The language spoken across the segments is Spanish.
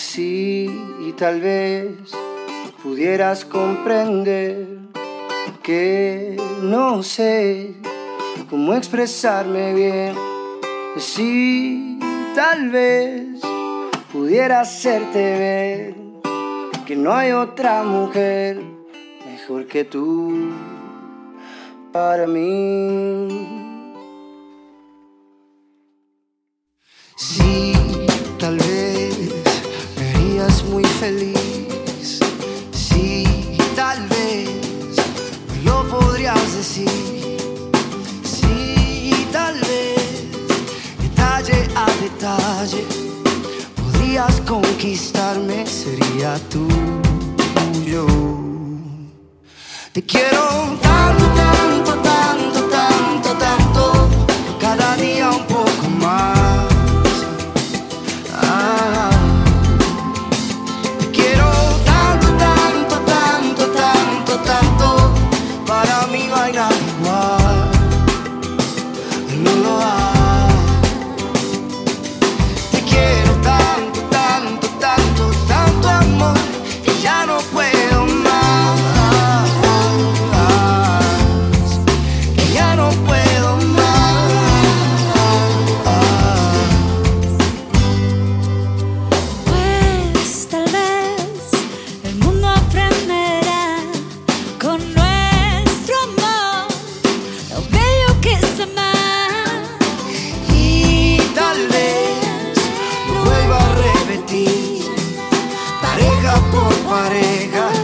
Sí, y tal vez pudieras comprender que no sé cómo expresarme bien. Sí, tal vez pudiera hacerte ver que no hay otra mujer mejor que tú para mí muy feliz. Sí, tal vez lo podrías decir. Sí, tal vez, detalle a detalle, podrías conquistarme, sería tuyo. Te quiero tanto. por barriga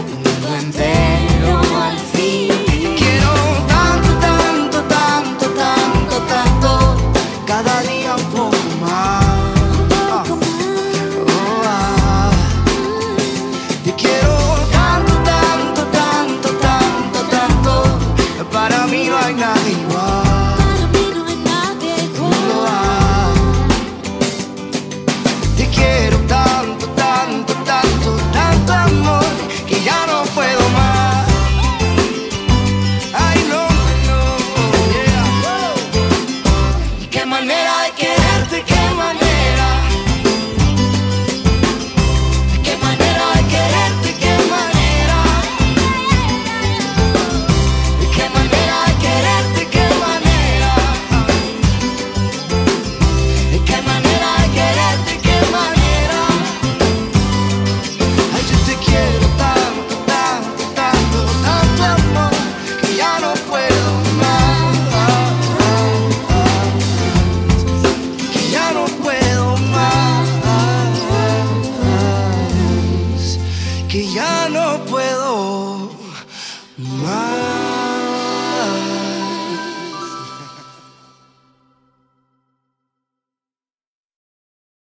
que ya no puedo más.